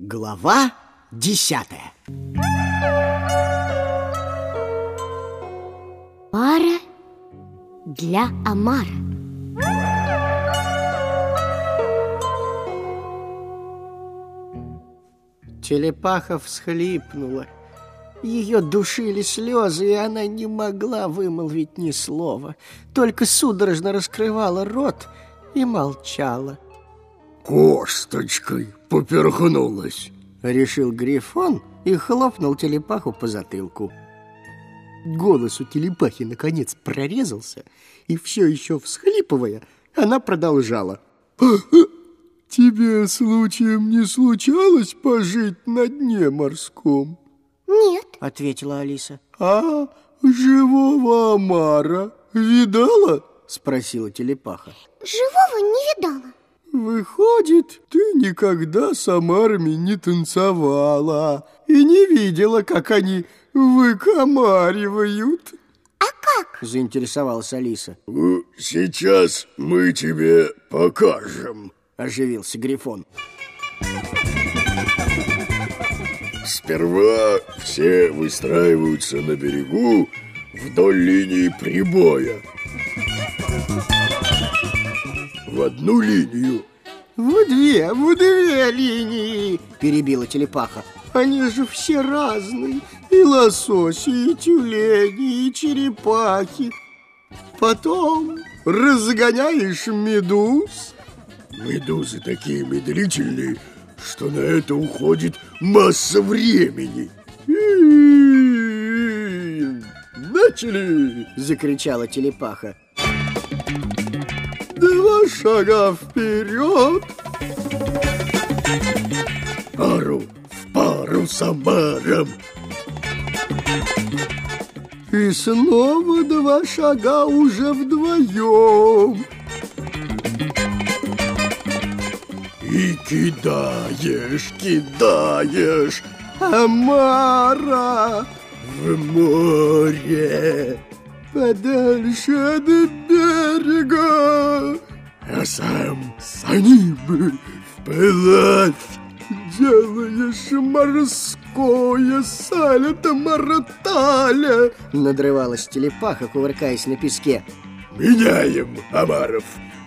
Глава десятая Пара для Амара Телепаха всхлипнула. Ее душили слезы, и она не могла вымолвить ни слова, только судорожно раскрывала рот и молчала. Косточкой поперхнулась. Решил Грифон и хлопнул телепаху по затылку. Голос у телепахи наконец прорезался, и все еще всхлипывая, она продолжала. «Тебе случаем не случалось пожить на дне морском?» Нет, Ответила Алиса. А живого омара видала? Спросила телепаха. живого не видала Выходит, ты никогда с омарами не танцевала и не видела, как они выкомаривают. А как? Заинтересовалась Алиса. Сейчас мы тебе покажем. Оживился Грифон. Сперва все выстраиваются на берегу вдоль линии прибоя. В одну линию. В две, в две линии, перебила телепаха. Они же все разные. И лососи, и тюлени, и черепахи. Потом разгоняешь медуз. Медузы такие медлительные, что на это уходит масса времени. И Начали! Закричала телепаха. Шага вперед. Пару в пару с омаром. И снова два шага уже вдвоем. И кидаешь, кидаешь Амара, в море. подальше от берега. А сам за ним вплавь. Делаешь морское салято мараталя Надрывалась телепаха, кувыркаясь на песке Меняем, Амаров.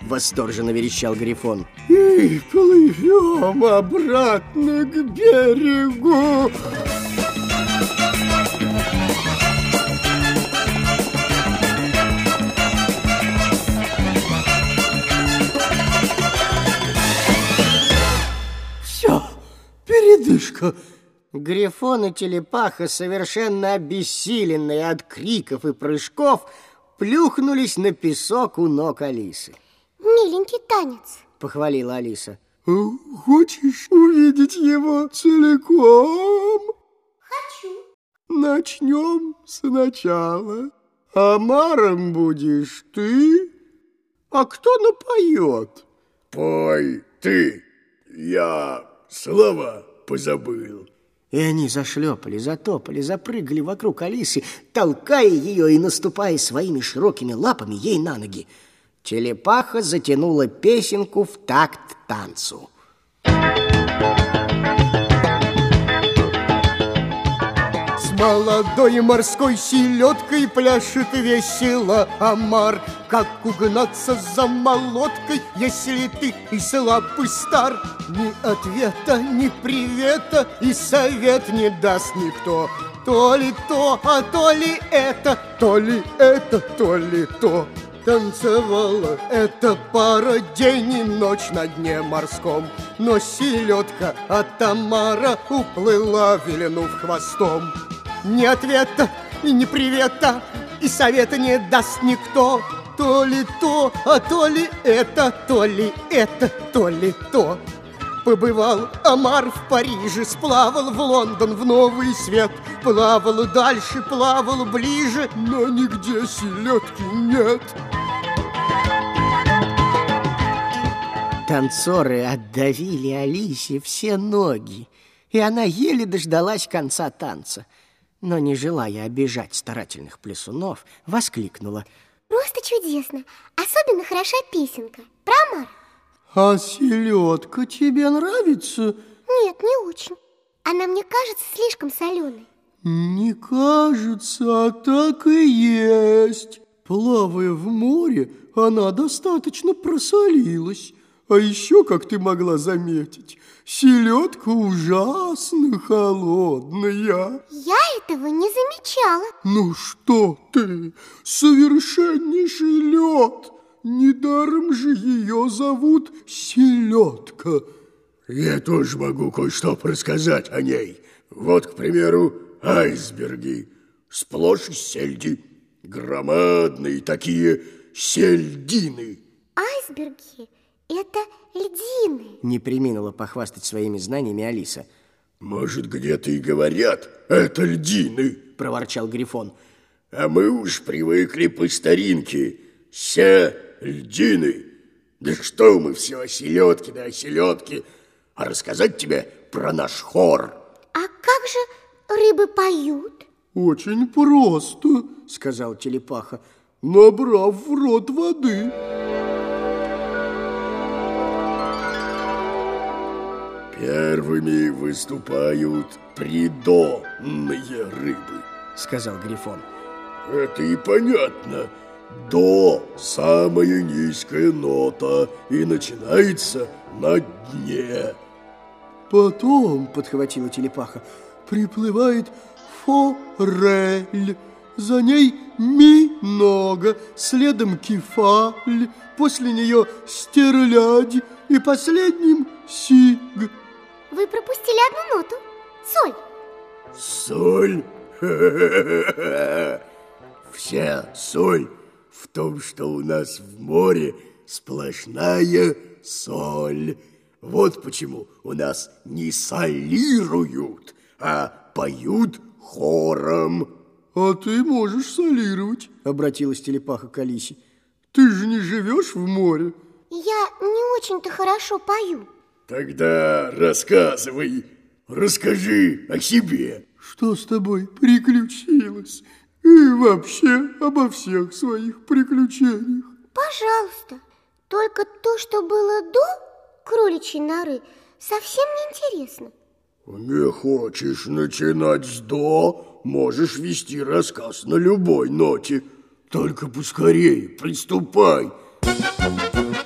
Восторженно верещал Грифон И плывем обратно к берегу. Передышка Грифон и телепаха, совершенно обессиленные от криков и прыжков Плюхнулись на песок у ног Алисы Миленький танец Похвалила Алиса Хочешь увидеть его целиком? Хочу Начнем сначала. Амаром будешь ты, а кто напоет? Пой ты, я слова позабыл. И они зашлепали, затопали, запрыгали вокруг Алисы, толкая ее и наступая своими широкими лапами ей на ноги. Телепаха затянула песенку в такт танцу. Молодой морской селедкой пляшет весело Амар. Как угнаться за молоткой, если ты и слаб и стар? Ни ответа, ни привета и совет не даст никто. То ли то, а то ли это, то ли это, то ли то. Танцевала эта пара день и ночь на дне морском. Но селедка от Тамара уплыла, виленув хвостом Ни ответа ни привета, и совета не даст никто. То ли то, а то ли это, то ли это, то ли то. Побывал Амар в Париже, сплавал в Лондон в новый свет. Плавал дальше, плавал ближе, но нигде селедки нет. Танцоры отдавили Алисе все ноги, и она еле дождалась конца танца. Но, не желая обижать старательных плясунов, воскликнула. Просто чудесно Особенно хороша песенка Про Амара А селедка тебе нравится? Нет, не очень. Она мне кажется слишком соленой. Не кажется, а так и есть. Плавая в море, она достаточно просолилась. А еще, как ты могла заметить, селедка ужасно холодная. Я этого не замечала. Ну что ты, совершеннейший лед. Недаром же ее зовут селедка. Я тоже могу кое-что рассказать о ней. Вот, к примеру, айсберги, сплошь из сельди, громадные такие сельдины. Айсберги – это льдины. Не приминула похвастать своими знаниями Алиса. Может, где-то и говорят, это льдины, проворчал Грифон. А мы уж привыкли по старинке, все льдины. Да что мы все о селедке, да о селедке. А рассказать тебе про наш хор. А как же рыбы поют? Очень просто, сказал телепаха, набрав в рот воды. Первыми выступают придонные рыбы, сказал Грифон. Это и понятно. До – самая низкая нота и начинается на дне. Потом, подхватила телепаха, приплывает форель, за ней минога, следом кефаль, после нее стерлядь и последним сиг. Вы пропустили одну ноту. Соль. Соль? Вся соль в том, что у нас в море сплошная соль. Вот почему у нас не солируют, а поют хором. А ты можешь солировать, обратилась телепаха к Алисе. Ты же не живешь в море. Я не очень-то хорошо пою. Тогда рассказывай, расскажи о себе. Что с тобой приключилось? И вообще обо всех своих приключениях. Пожалуйста, только то, что было до кроличьей норы, совсем не интересно. Не хочешь начинать с «до», можешь вести рассказ на любой ноте. Только поскорее приступай. И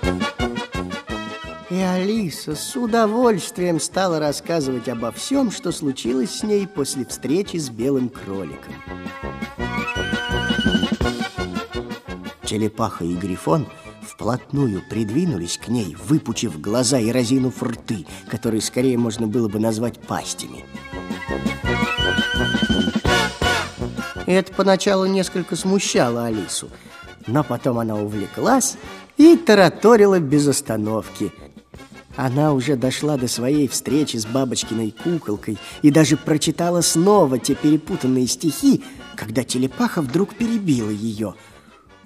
Алиса с удовольствием стала рассказывать обо всем, что случилось с ней после встречи с белым кроликом. Телепаха и Грифон вплотную придвинулись к ней, выпучив глаза и разинув рты, которые скорее можно было бы назвать пастями. Это поначалу несколько смущало Алису, но потом она увлеклась и тараторила без остановки. Она уже дошла до своей встречи с бабочкиной куколкой и даже прочитала снова те перепутанные стихи, когда телепаха вдруг перебила ее.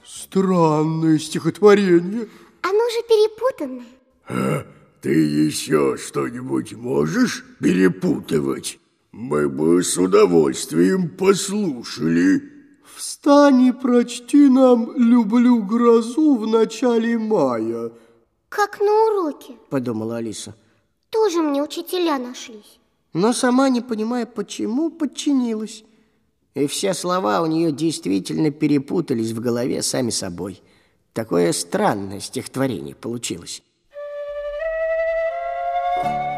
Странное стихотворение. Оно же перепутанное. А, ты еще что-нибудь можешь перепутывать? Мы бы с удовольствием послушали. Встань и прочти нам «Люблю грозу» в начале мая. Как на уроке, подумала Алиса. Тоже мне учителя нашлись. Но сама, не понимая, почему, подчинилась. И все слова у нее действительно перепутались в голове сами собой. Такое странное стихотворение получилось.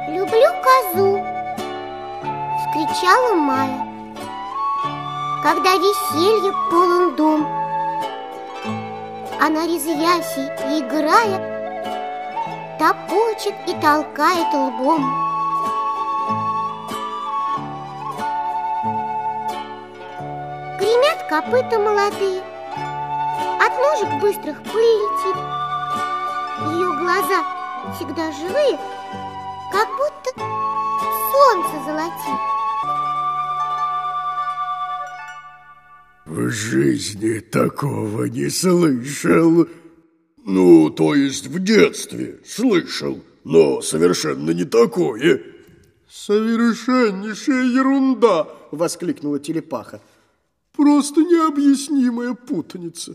Люблю козу, скричала Майя, когда веселье полон дом. Она резвясь и играя, топочет и толкает лбом. Гремят копыта молодые, от ножек быстрых пыль летит. Ее глаза всегда живые, как будто солнце золотит. В жизни такого не слышал. Ну, то есть в детстве слышал, но совершенно не такое. Совершеннейшая ерунда, воскликнула телепаха. Просто необъяснимая путаница.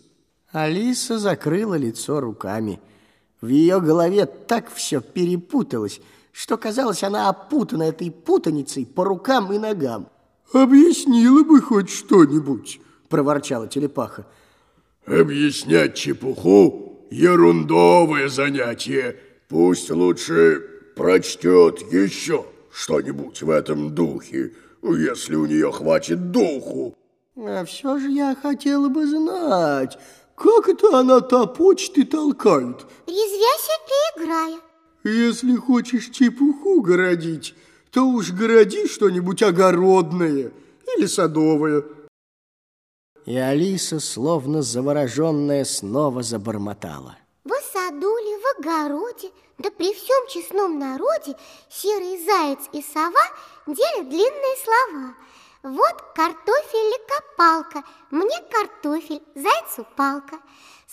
Алиса закрыла лицо руками. В ее голове так все перепуталось, что, казалось, она опутана этой путаницей по рукам и ногам. «Объяснила бы хоть что-нибудь», – проворчала телепаха. «Объяснять чепуху – ерундовое занятие. Пусть лучше прочтет еще что-нибудь в этом духе, если у нее хватит духу». А все же я хотела бы знать, как это она топочет и толкает? Резвясь и играя. Если хочешь чепуху городить, то уж городи что-нибудь огородное или садовое. И Алиса, словно завороженная, снова забормотала. В саду ли, в огороде, да при всем честном народе серый заяц и сова делят длинные слова – вот картофель или копалка, мне картофель, зайцу палка.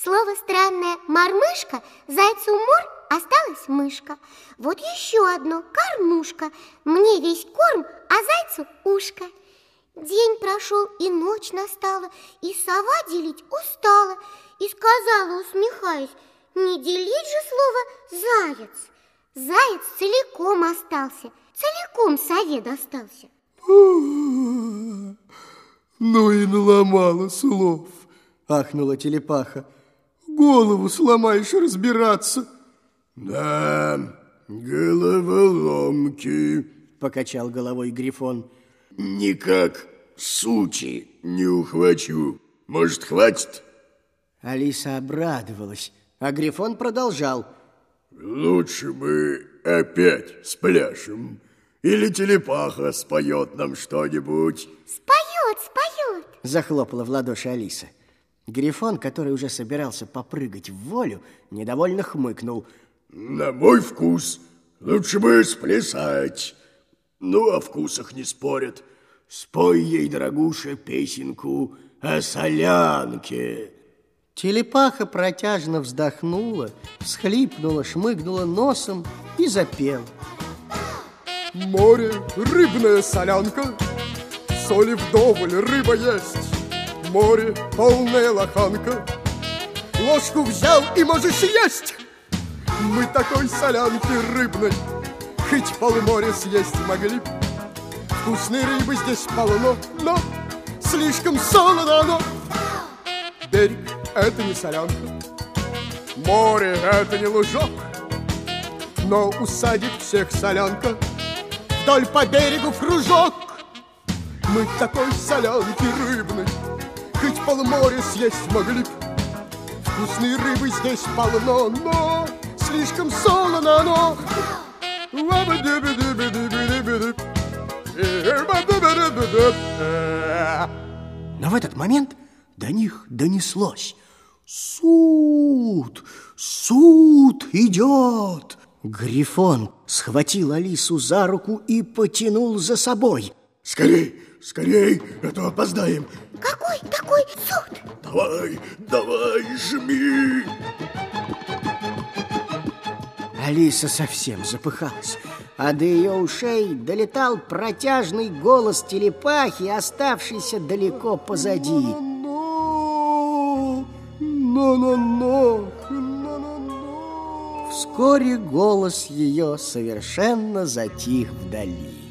Слово странное мормышка, зайцу мор, осталась мышка. Вот еще одно кормушка, мне весь корм, а зайцу ушко. День прошел, и ночь настала, и сова делить устала, и сказала, усмехаясь, не делить же слово «заяц». Заяц целиком остался, целиком сове достался. Ну и наломала слов, ахнула телепаха. Голову сломаешь разбираться. Да, головоломки, покачал головой Грифон. Никак сути не ухвачу. Может, хватит? Алиса обрадовалась, а Грифон продолжал. Лучше мы опять спляшем. Или телепаха споет нам что-нибудь. Споет, споет. Захлопала в ладоши Алиса. Грифон, который уже собирался попрыгать в волю, недовольно хмыкнул. На мой вкус лучше бы сплясать. Ну, о вкусах не спорят. Спой ей, дорогуша, песенку о солянке. Телепаха протяжно вздохнула, всхлипнула, шмыгнула носом и запела. Море, рыбная солянка, соли вдоволь, рыба есть. Море, полная лоханка, ложку взял и можешь есть. Мы такой солянки рыбной, хоть полморя съесть могли. Вкусной рыбы здесь полно, но слишком солоно оно. Берег — это не солянка, море — это не лужок, но усадит всех солянка — вдоль по берегу кружок. Мы такой солянки рыбной, хоть полморя съесть могли б. Вкусной рыбы здесь полно, но слишком солоно оно. Но в этот момент до них донеслось. Суд! Суд идет! Грифон схватил Алису за руку и потянул за собой. Скорей, скорей, а то опоздаем. Какой такой суд? Давай, давай, жми. Алиса совсем запыхалась, а до ее ушей долетал протяжный голос телепахи, оставшийся далеко позади. Но, но, но, но, Вскоре голос ее совершенно затих вдали.